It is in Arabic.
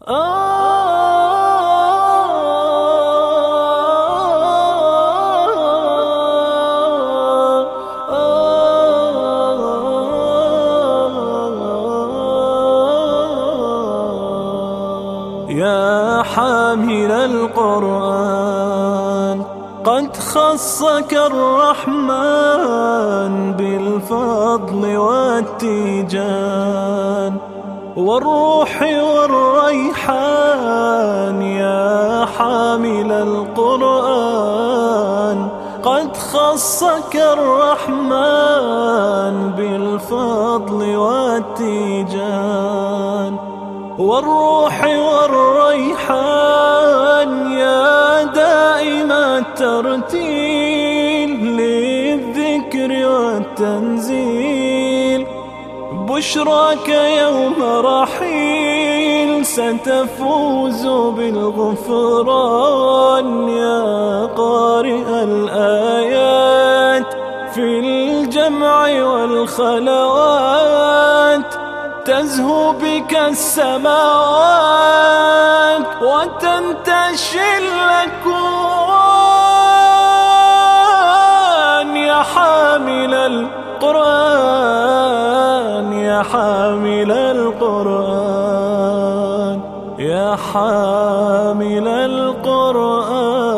يا حامل القرآن قد خصك الرحمن بالفضل والتيجان والروح والريحان حامل القرآن قد خصك الرحمن بالفضل والتيجان. والروح والريحان يا دائم الترتيل للذكر والتنزيل. بشراك يوم رحيل ستفوز بالغفران يا قارئ الآيات في الجمع والخلوات تزهو بك السماوات وتنتشي الأكوان حامل القرآن يا حامل القرآن.